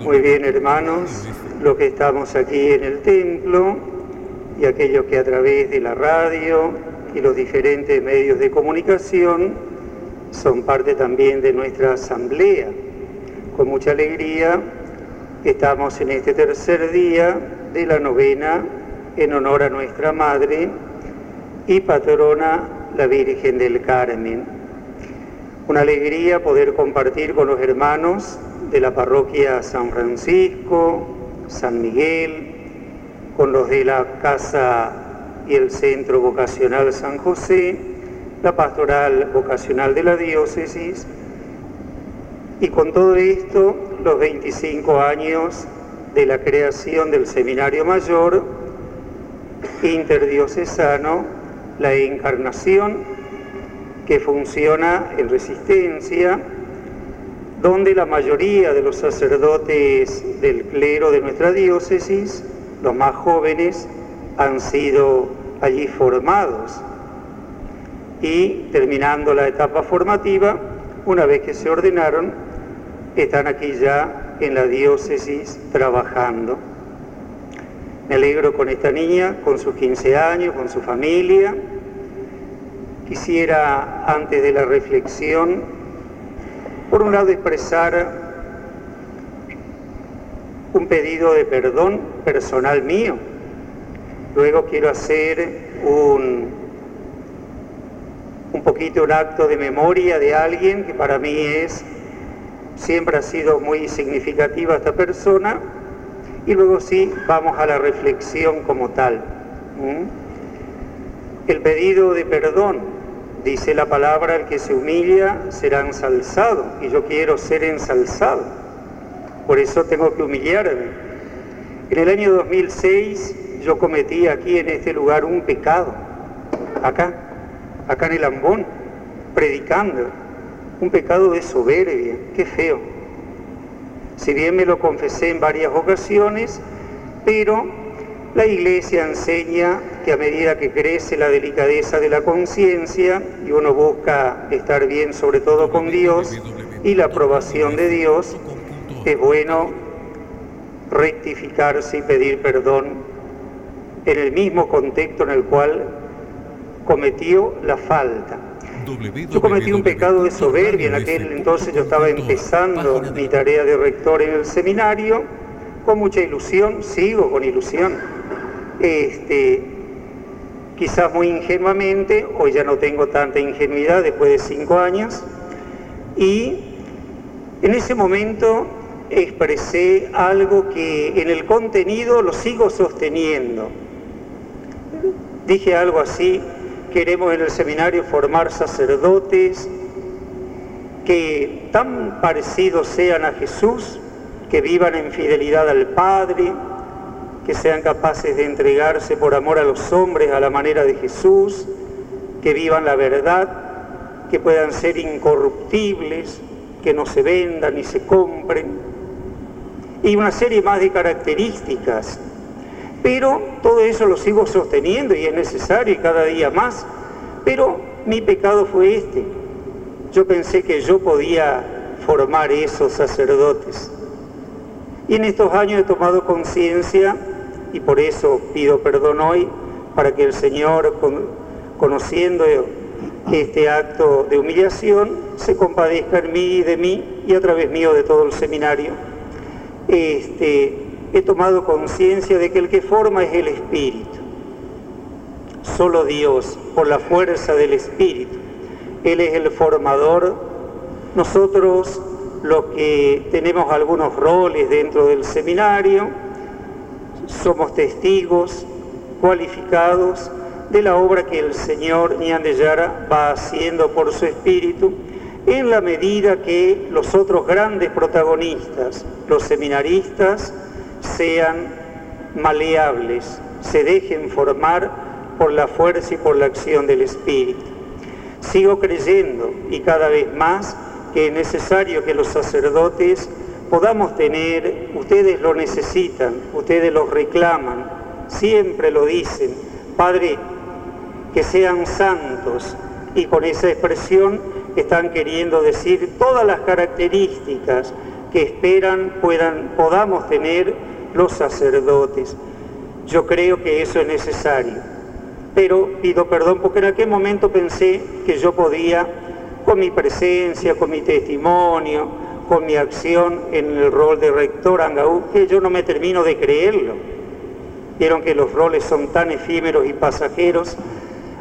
Muy bien, hermanos, los que estamos aquí en el templo y aquellos que a través de la radio y los diferentes medios de comunicación son parte también de nuestra asamblea. Con mucha alegría estamos en este tercer día de la novena en honor a nuestra Madre y patrona la Virgen del Carmen. Una alegría poder compartir con los hermanos de la parroquia San Francisco, San Miguel, con los de la Casa y el Centro Vocacional San José, la Pastoral Vocacional de la Diócesis, y con todo esto los 25 años de la creación del Seminario Mayor Interdiocesano, la Encarnación, que funciona en resistencia donde la mayoría de los sacerdotes del clero de nuestra diócesis, los más jóvenes, han sido allí formados. Y terminando la etapa formativa, una vez que se ordenaron, están aquí ya en la diócesis trabajando. Me alegro con esta niña, con sus 15 años, con su familia. Quisiera, antes de la reflexión, por un lado, expresar un pedido de perdón personal mío. Luego quiero hacer un, un poquito un acto de memoria de alguien que para mí es, siempre ha sido muy significativa esta persona. Y luego sí, vamos a la reflexión como tal. El pedido de perdón Dice la palabra, el que se humilla será ensalzado, y yo quiero ser ensalzado. Por eso tengo que humillarme. En el año 2006 yo cometí aquí en este lugar un pecado, acá, acá en el Ambón, predicando, un pecado de soberbia, qué feo. Si bien me lo confesé en varias ocasiones, pero la Iglesia enseña que a medida que crece la delicadeza de la conciencia y uno busca estar bien sobre todo con Dios y la aprobación de Dios, es bueno rectificarse y pedir perdón en el mismo contexto en el cual cometió la falta. Yo cometí un pecado de soberbia, en aquel entonces yo estaba empezando mi tarea de rector en el seminario, con mucha ilusión, sigo con ilusión este, quizás muy ingenuamente, hoy ya no tengo tanta ingenuidad después de cinco años, y en ese momento expresé algo que en el contenido lo sigo sosteniendo. Dije algo así, queremos en el seminario formar sacerdotes que tan parecidos sean a Jesús, que vivan en fidelidad al Padre, que sean capaces de entregarse por amor a los hombres a la manera de Jesús, que vivan la verdad, que puedan ser incorruptibles, que no se vendan ni se compren, y una serie más de características. Pero todo eso lo sigo sosteniendo y es necesario y cada día más. Pero mi pecado fue este. Yo pensé que yo podía formar esos sacerdotes. Y en estos años he tomado conciencia y por eso pido perdón hoy para que el Señor, conociendo este acto de humillación, se compadezca en mí y de mí y a través mío de todo el seminario. Este, he tomado conciencia de que el que forma es el Espíritu, solo Dios, por la fuerza del Espíritu. Él es el formador. Nosotros, los que tenemos algunos roles dentro del seminario, somos testigos cualificados de la obra que el Señor Ñandellara va haciendo por su Espíritu en la medida que los otros grandes protagonistas, los seminaristas, sean maleables, se dejen formar por la fuerza y por la acción del Espíritu. Sigo creyendo y cada vez más que es necesario que los sacerdotes podamos tener, ustedes lo necesitan, ustedes lo reclaman, siempre lo dicen, Padre, que sean santos, y con esa expresión están queriendo decir todas las características que esperan puedan, podamos tener los sacerdotes. Yo creo que eso es necesario. Pero pido perdón porque en aquel momento pensé que yo podía, con mi presencia, con mi testimonio, con mi acción en el rol de rector Angaú, que yo no me termino de creerlo. Vieron que los roles son tan efímeros y pasajeros,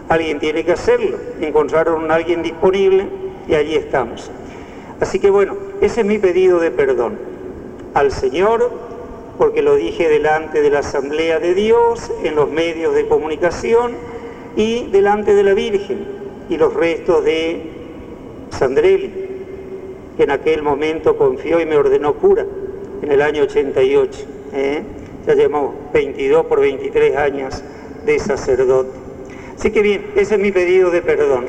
alguien tiene que hacerlo. Encontraron a alguien disponible y allí estamos. Así que bueno, ese es mi pedido de perdón al Señor, porque lo dije delante de la Asamblea de Dios, en los medios de comunicación y delante de la Virgen y los restos de Sandrelli, en aquel momento confió y me ordenó cura en el año 88. ¿eh? Ya llevamos 22 por 23 años de sacerdote. Así que bien, ese es mi pedido de perdón.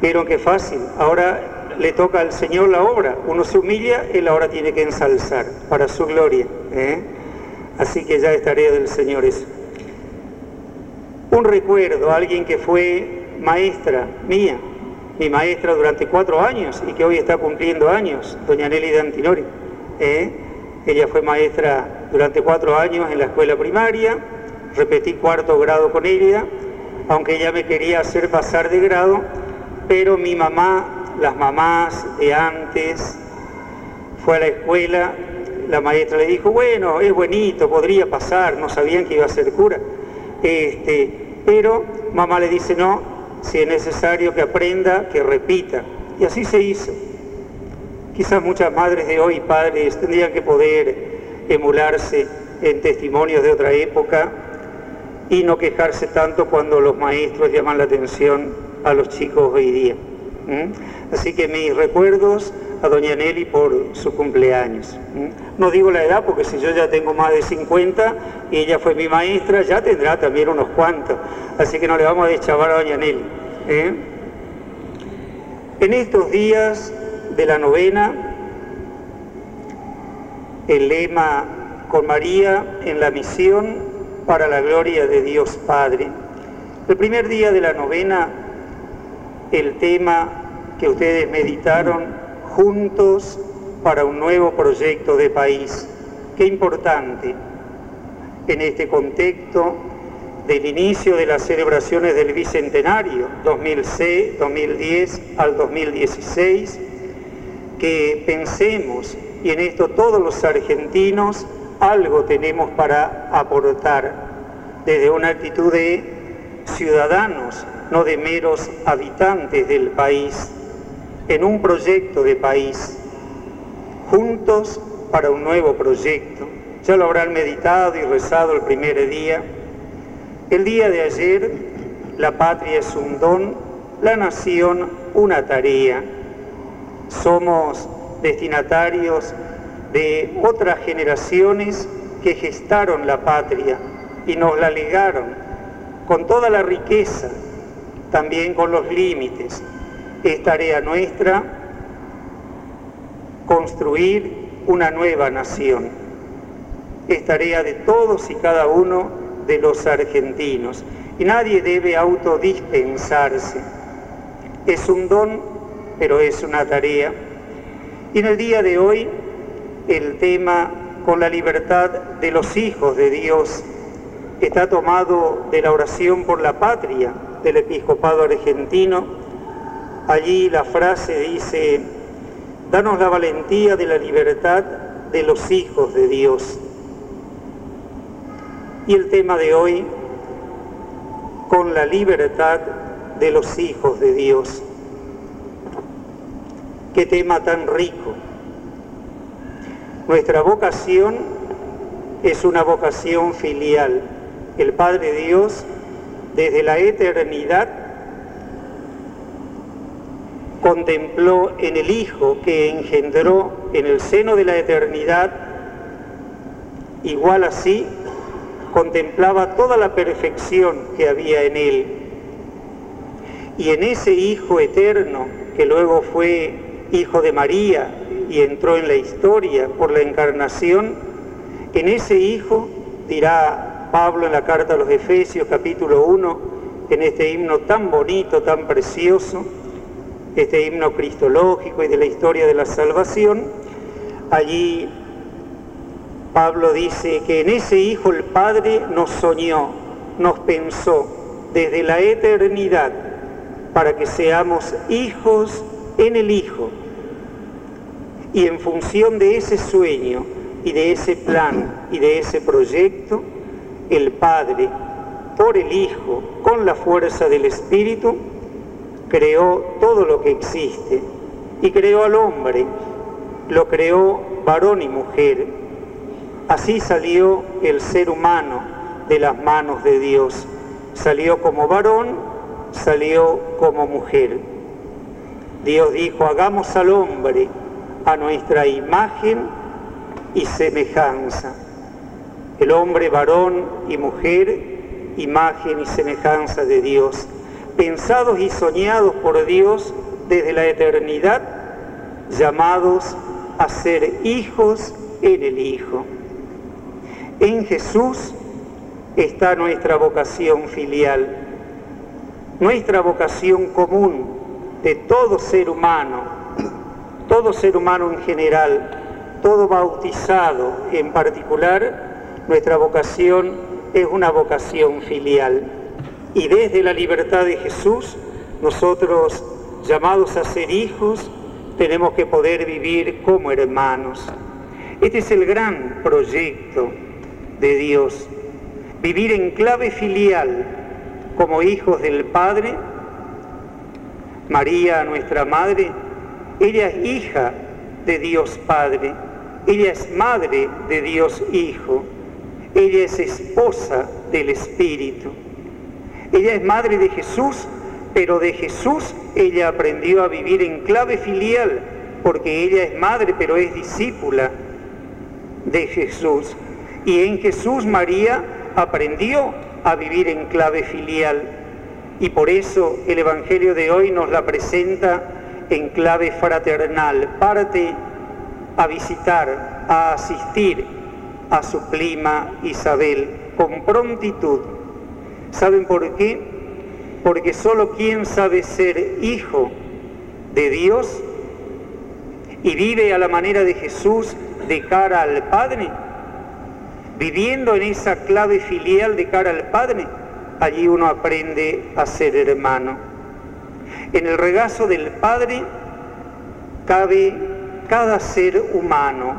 Vieron qué fácil. Ahora le toca al Señor la obra. Uno se humilla, Él ahora tiene que ensalzar para su gloria. ¿eh? Así que ya es tarea del Señor eso. Un recuerdo, alguien que fue maestra mía, mi maestra durante cuatro años y que hoy está cumpliendo años, doña Nelly de Antinori. ¿eh? Ella fue maestra durante cuatro años en la escuela primaria, repetí cuarto grado con ella, aunque ella me quería hacer pasar de grado, pero mi mamá, las mamás de antes, fue a la escuela, la maestra le dijo, bueno, es bonito, podría pasar, no sabían que iba a ser cura. Este, pero mamá le dice, no, si es necesario que aprenda, que repita. Y así se hizo. Quizás muchas madres de hoy, padres, tendrían que poder emularse en testimonios de otra época y no quejarse tanto cuando los maestros llaman la atención a los chicos hoy día. Así que mis recuerdos a doña Nelly por su cumpleaños. No digo la edad porque si yo ya tengo más de 50 y ella fue mi maestra, ya tendrá también unos cuantos. Así que no le vamos a deschavar a doña Nelly. ¿eh? En estos días de la novena, el lema con María en la misión para la gloria de Dios Padre. El primer día de la novena el tema que ustedes meditaron juntos para un nuevo proyecto de país. Qué importante en este contexto del inicio de las celebraciones del Bicentenario 2006, 2010 al 2016, que pensemos, y en esto todos los argentinos algo tenemos para aportar desde una actitud de ciudadanos no de meros habitantes del país, en un proyecto de país, juntos para un nuevo proyecto. Ya lo habrán meditado y rezado el primer día. El día de ayer, la patria es un don, la nación una tarea. Somos destinatarios de otras generaciones que gestaron la patria y nos la legaron con toda la riqueza también con los límites. Es tarea nuestra construir una nueva nación. Es tarea de todos y cada uno de los argentinos. Y nadie debe autodispensarse. Es un don, pero es una tarea. Y en el día de hoy, el tema con la libertad de los hijos de Dios está tomado de la oración por la patria, del episcopado argentino. Allí la frase dice, danos la valentía de la libertad de los hijos de Dios. Y el tema de hoy, con la libertad de los hijos de Dios. Qué tema tan rico. Nuestra vocación es una vocación filial. El Padre Dios desde la eternidad, contempló en el Hijo que engendró en el seno de la eternidad, igual así contemplaba toda la perfección que había en él. Y en ese Hijo eterno, que luego fue Hijo de María y entró en la historia por la encarnación, en ese Hijo, dirá Pablo en la carta a los Efesios capítulo 1, en este himno tan bonito, tan precioso, este himno cristológico y de la historia de la salvación, allí Pablo dice que en ese Hijo el Padre nos soñó, nos pensó desde la eternidad para que seamos hijos en el Hijo. Y en función de ese sueño y de ese plan y de ese proyecto, el Padre, por el Hijo, con la fuerza del Espíritu, creó todo lo que existe y creó al hombre, lo creó varón y mujer. Así salió el ser humano de las manos de Dios. Salió como varón, salió como mujer. Dios dijo, hagamos al hombre a nuestra imagen y semejanza. El hombre varón y mujer, imagen y semejanza de Dios, pensados y soñados por Dios desde la eternidad, llamados a ser hijos en el Hijo. En Jesús está nuestra vocación filial, nuestra vocación común de todo ser humano, todo ser humano en general, todo bautizado en particular, nuestra vocación es una vocación filial. Y desde la libertad de Jesús, nosotros, llamados a ser hijos, tenemos que poder vivir como hermanos. Este es el gran proyecto de Dios, vivir en clave filial como hijos del Padre. María, nuestra Madre, ella es hija de Dios Padre, ella es madre de Dios Hijo. Ella es esposa del Espíritu. Ella es madre de Jesús, pero de Jesús ella aprendió a vivir en clave filial, porque ella es madre, pero es discípula de Jesús. Y en Jesús María aprendió a vivir en clave filial. Y por eso el Evangelio de hoy nos la presenta en clave fraternal. Parte a visitar, a asistir a su prima Isabel con prontitud. ¿Saben por qué? Porque solo quien sabe ser hijo de Dios y vive a la manera de Jesús de cara al Padre, viviendo en esa clave filial de cara al Padre, allí uno aprende a ser hermano. En el regazo del Padre cabe cada ser humano,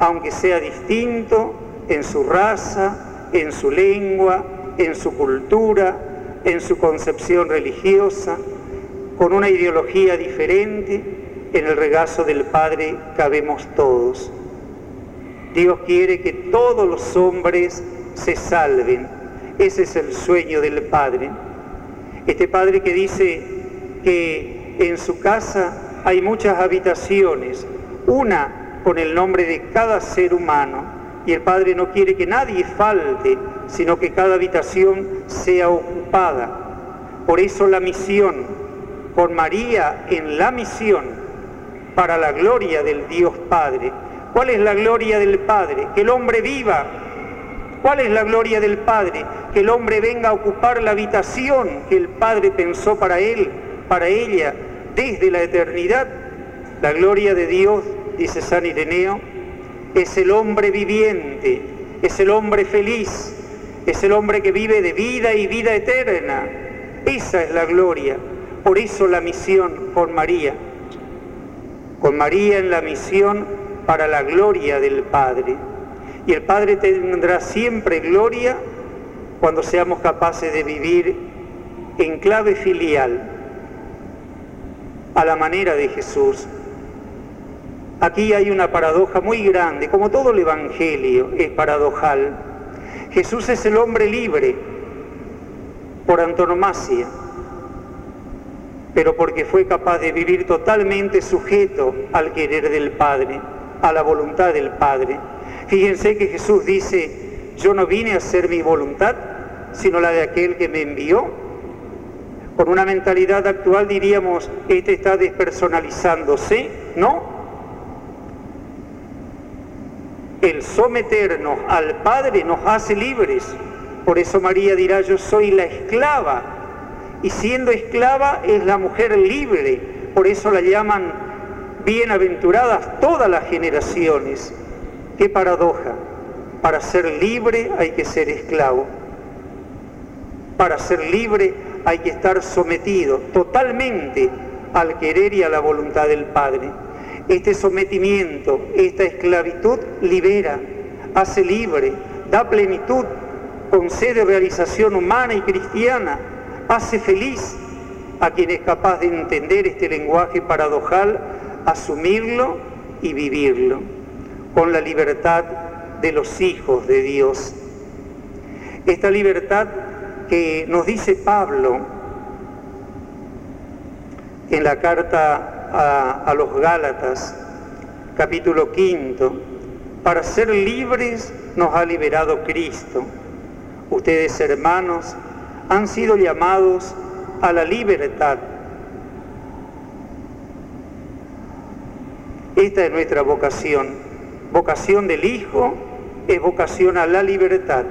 aunque sea distinto en su raza, en su lengua, en su cultura, en su concepción religiosa, con una ideología diferente, en el regazo del Padre cabemos todos. Dios quiere que todos los hombres se salven. Ese es el sueño del Padre. Este Padre que dice que en su casa hay muchas habitaciones, una con el nombre de cada ser humano y el Padre no quiere que nadie falte, sino que cada habitación sea ocupada. Por eso la misión, con María en la misión, para la gloria del Dios Padre. ¿Cuál es la gloria del Padre? Que el hombre viva. ¿Cuál es la gloria del Padre? Que el hombre venga a ocupar la habitación que el Padre pensó para él, para ella, desde la eternidad. La gloria de Dios dice San Ireneo, es el hombre viviente, es el hombre feliz, es el hombre que vive de vida y vida eterna. Esa es la gloria. Por eso la misión con María. Con María en la misión para la gloria del Padre. Y el Padre tendrá siempre gloria cuando seamos capaces de vivir en clave filial, a la manera de Jesús, Aquí hay una paradoja muy grande, como todo el Evangelio es paradojal. Jesús es el hombre libre por antonomasia, pero porque fue capaz de vivir totalmente sujeto al querer del Padre, a la voluntad del Padre. Fíjense que Jesús dice, yo no vine a hacer mi voluntad, sino la de aquel que me envió. Con una mentalidad actual diríamos, este está despersonalizándose, ¿no? El someternos al Padre nos hace libres. Por eso María dirá, yo soy la esclava. Y siendo esclava es la mujer libre. Por eso la llaman bienaventuradas todas las generaciones. Qué paradoja. Para ser libre hay que ser esclavo. Para ser libre hay que estar sometido totalmente al querer y a la voluntad del Padre. Este sometimiento, esta esclavitud libera, hace libre, da plenitud, concede realización humana y cristiana, hace feliz a quien es capaz de entender este lenguaje paradojal, asumirlo y vivirlo, con la libertad de los hijos de Dios. Esta libertad que nos dice Pablo en la carta a, los Gálatas, capítulo quinto, para ser libres nos ha liberado Cristo. Ustedes, hermanos, han sido llamados a la libertad. Esta es nuestra vocación. Vocación del Hijo es vocación a la libertad.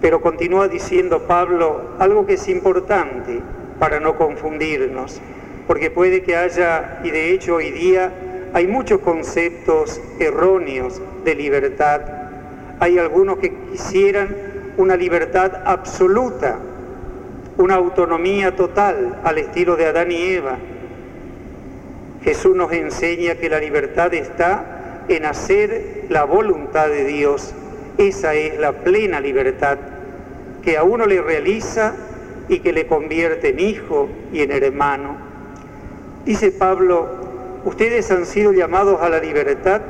Pero continúa diciendo Pablo algo que es importante para no confundirnos porque puede que haya, y de hecho hoy día hay muchos conceptos erróneos de libertad. Hay algunos que quisieran una libertad absoluta, una autonomía total al estilo de Adán y Eva. Jesús nos enseña que la libertad está en hacer la voluntad de Dios. Esa es la plena libertad que a uno le realiza y que le convierte en hijo y en hermano. Dice Pablo, ustedes han sido llamados a la libertad,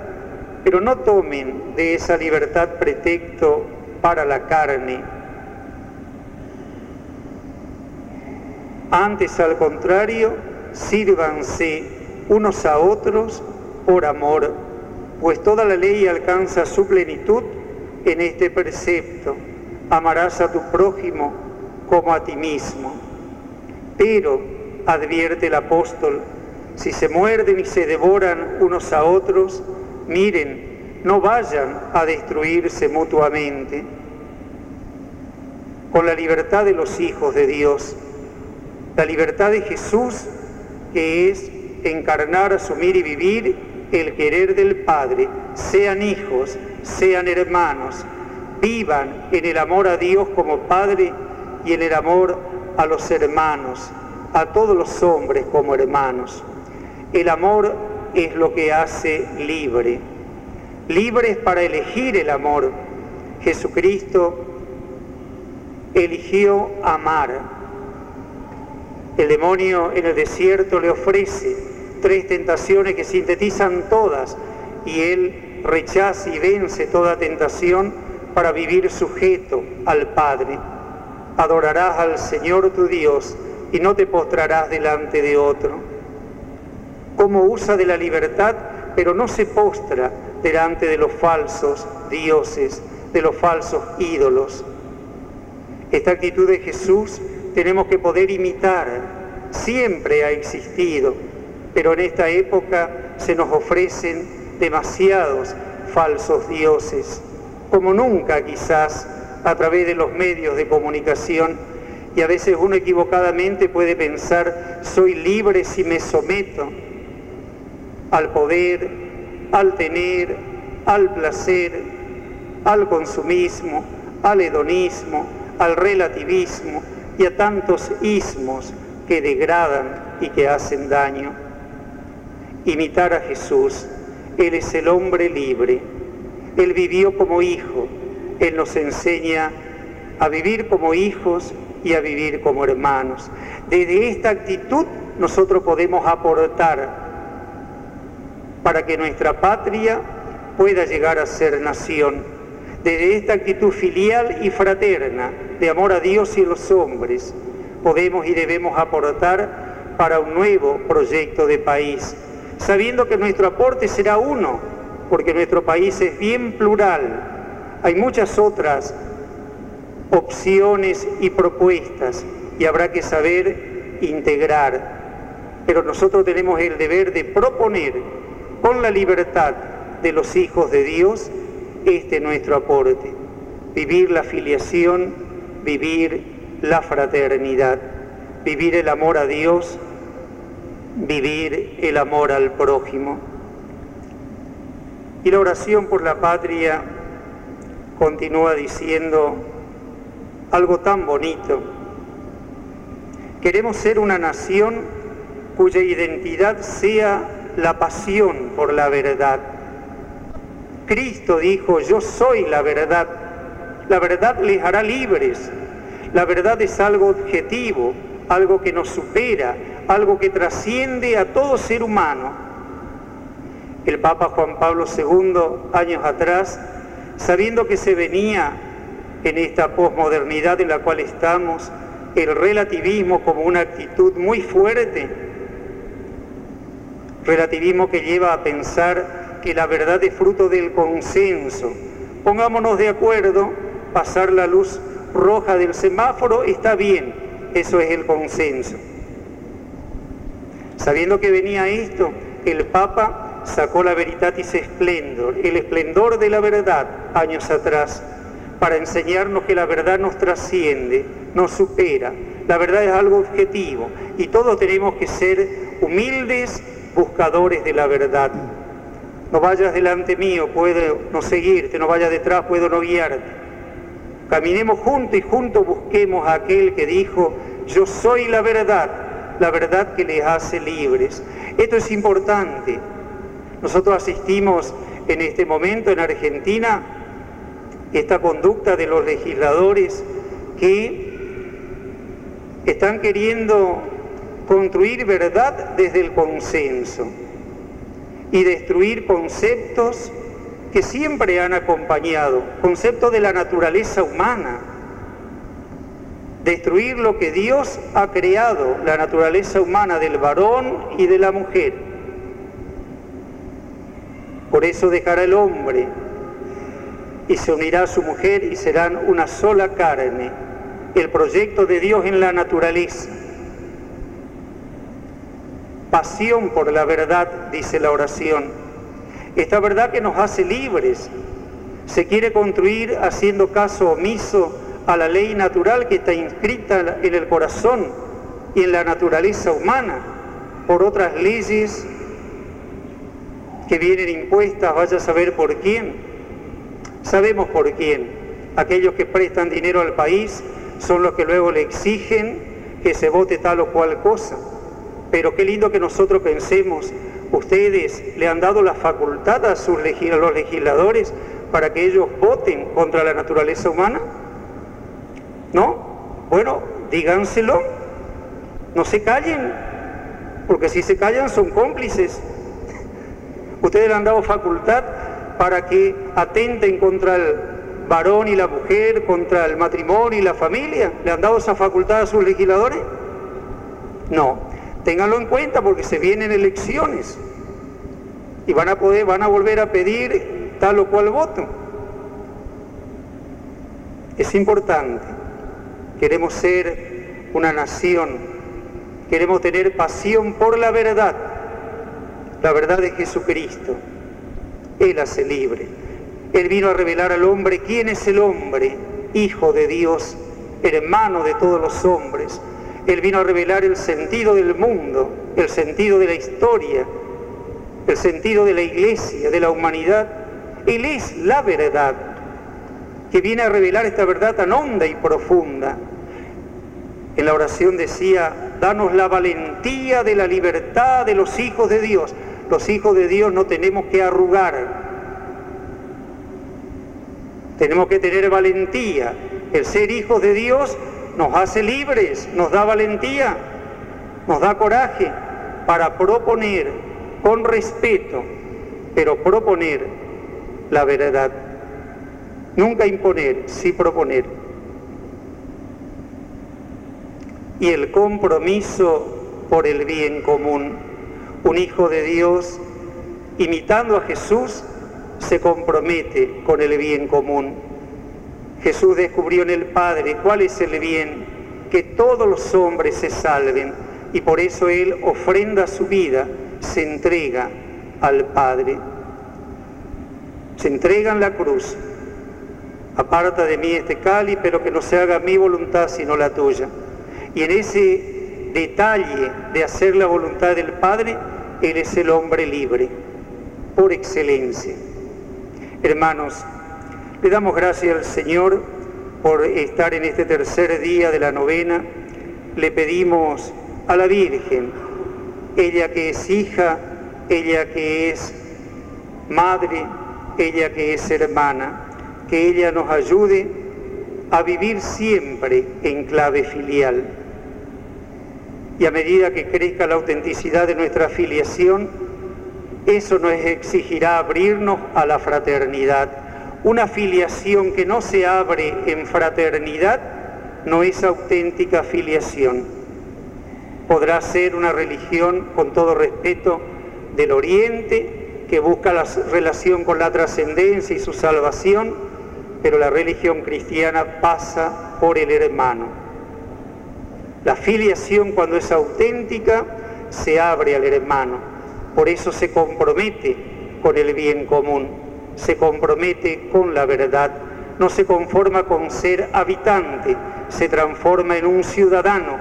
pero no tomen de esa libertad pretexto para la carne. Antes, al contrario, sírvanse unos a otros por amor, pues toda la ley alcanza su plenitud en este precepto. Amarás a tu prójimo como a ti mismo. Pero advierte el apóstol, si se muerden y se devoran unos a otros, miren, no vayan a destruirse mutuamente. Con la libertad de los hijos de Dios, la libertad de Jesús, que es encarnar, asumir y vivir el querer del Padre, sean hijos, sean hermanos, vivan en el amor a Dios como Padre y en el amor a los hermanos a todos los hombres como hermanos. El amor es lo que hace libre. Libres para elegir el amor. Jesucristo eligió amar. El demonio en el desierto le ofrece tres tentaciones que sintetizan todas y él rechaza y vence toda tentación para vivir sujeto al Padre. Adorarás al Señor tu Dios y no te postrarás delante de otro. Como usa de la libertad, pero no se postra delante de los falsos dioses, de los falsos ídolos. Esta actitud de Jesús tenemos que poder imitar. Siempre ha existido, pero en esta época se nos ofrecen demasiados falsos dioses, como nunca quizás a través de los medios de comunicación y a veces uno equivocadamente puede pensar, soy libre si me someto al poder, al tener, al placer, al consumismo, al hedonismo, al relativismo y a tantos ismos que degradan y que hacen daño. Imitar a Jesús, Él es el hombre libre, Él vivió como hijo, Él nos enseña a vivir como hijos y a vivir como hermanos. Desde esta actitud nosotros podemos aportar para que nuestra patria pueda llegar a ser nación. Desde esta actitud filial y fraterna de amor a Dios y los hombres, podemos y debemos aportar para un nuevo proyecto de país, sabiendo que nuestro aporte será uno, porque nuestro país es bien plural. Hay muchas otras opciones y propuestas y habrá que saber integrar. Pero nosotros tenemos el deber de proponer con la libertad de los hijos de Dios, este es nuestro aporte. Vivir la filiación, vivir la fraternidad, vivir el amor a Dios, vivir el amor al prójimo. Y la oración por la patria continúa diciendo algo tan bonito. Queremos ser una nación cuya identidad sea la pasión por la verdad. Cristo dijo, yo soy la verdad. La verdad les hará libres. La verdad es algo objetivo, algo que nos supera, algo que trasciende a todo ser humano. El Papa Juan Pablo II, años atrás, sabiendo que se venía en esta posmodernidad en la cual estamos, el relativismo como una actitud muy fuerte, relativismo que lleva a pensar que la verdad es fruto del consenso. Pongámonos de acuerdo, pasar la luz roja del semáforo está bien, eso es el consenso. Sabiendo que venía esto, el Papa sacó la Veritatis Splendor, el esplendor de la verdad, años atrás, para enseñarnos que la verdad nos trasciende, nos supera. La verdad es algo objetivo y todos tenemos que ser humildes buscadores de la verdad. No vayas delante mío, puedo no seguirte, no vayas detrás, puedo no guiarte. Caminemos juntos y juntos busquemos a aquel que dijo, yo soy la verdad la verdad que les hace libres. Esto es importante. Nosotros asistimos en este momento en Argentina esta conducta de los legisladores que están queriendo construir verdad desde el consenso y destruir conceptos que siempre han acompañado, conceptos de la naturaleza humana, destruir lo que Dios ha creado, la naturaleza humana del varón y de la mujer. Por eso dejará el hombre y se unirá a su mujer y serán una sola carne, el proyecto de Dios en la naturaleza. Pasión por la verdad, dice la oración. Esta verdad que nos hace libres, se quiere construir haciendo caso omiso a la ley natural que está inscrita en el corazón y en la naturaleza humana por otras leyes que vienen impuestas, vaya a saber por quién. Sabemos por quién. Aquellos que prestan dinero al país son los que luego le exigen que se vote tal o cual cosa. Pero qué lindo que nosotros pensemos, ustedes le han dado la facultad a, los legisladores para que ellos voten contra la naturaleza humana. ¿No? Bueno, díganselo, no se callen, porque si se callan son cómplices. Ustedes le han dado facultad para que atenten contra el varón y la mujer, contra el matrimonio y la familia. ¿Le han dado esa facultad a sus legisladores? No. Ténganlo en cuenta porque se vienen elecciones y van a poder, van a volver a pedir tal o cual voto. Es importante. Queremos ser una nación, queremos tener pasión por la verdad, la verdad de Jesucristo. Él hace libre. Él vino a revelar al hombre quién es el hombre, hijo de Dios, hermano de todos los hombres. Él vino a revelar el sentido del mundo, el sentido de la historia, el sentido de la iglesia, de la humanidad. Él es la verdad, que viene a revelar esta verdad tan honda y profunda en la oración decía, danos la valentía de la libertad de los hijos de Dios. Los hijos de Dios no tenemos que arrugar, tenemos que tener valentía. El ser hijos de Dios nos hace libres, nos da valentía, nos da coraje para proponer con respeto, pero proponer la verdad. Nunca imponer, sí proponer. y el compromiso por el bien común. Un hijo de Dios, imitando a Jesús, se compromete con el bien común. Jesús descubrió en el Padre cuál es el bien, que todos los hombres se salven, y por eso Él ofrenda su vida, se entrega al Padre. se entregan la cruz. Aparta de mí este cáliz, pero que no se haga mi voluntad sino la tuya. Y en ese detalle de hacer la voluntad del Padre, Él es el hombre libre, por excelencia. Hermanos, le damos gracias al Señor por estar en este tercer día de la novena. Le pedimos a la Virgen, ella que es hija, ella que es madre, ella que es hermana, que ella nos ayude a vivir siempre en clave filial. Y a medida que crezca la autenticidad de nuestra filiación, eso nos exigirá abrirnos a la fraternidad. Una filiación que no se abre en fraternidad no es auténtica filiación. Podrá ser una religión, con todo respeto, del Oriente, que busca la relación con la trascendencia y su salvación, pero la religión cristiana pasa por el hermano. La filiación cuando es auténtica se abre al hermano, por eso se compromete con el bien común, se compromete con la verdad, no se conforma con ser habitante, se transforma en un ciudadano,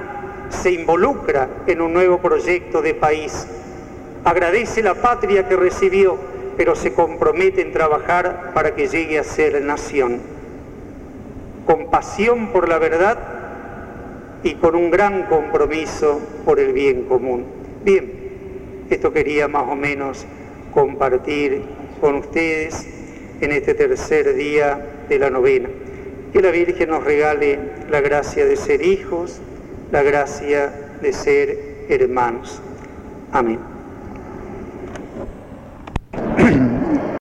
se involucra en un nuevo proyecto de país. Agradece la patria que recibió, pero se compromete en trabajar para que llegue a ser nación. Con pasión por la verdad y con un gran compromiso por el bien común. Bien, esto quería más o menos compartir con ustedes en este tercer día de la novena. Que la Virgen nos regale la gracia de ser hijos, la gracia de ser hermanos. Amén.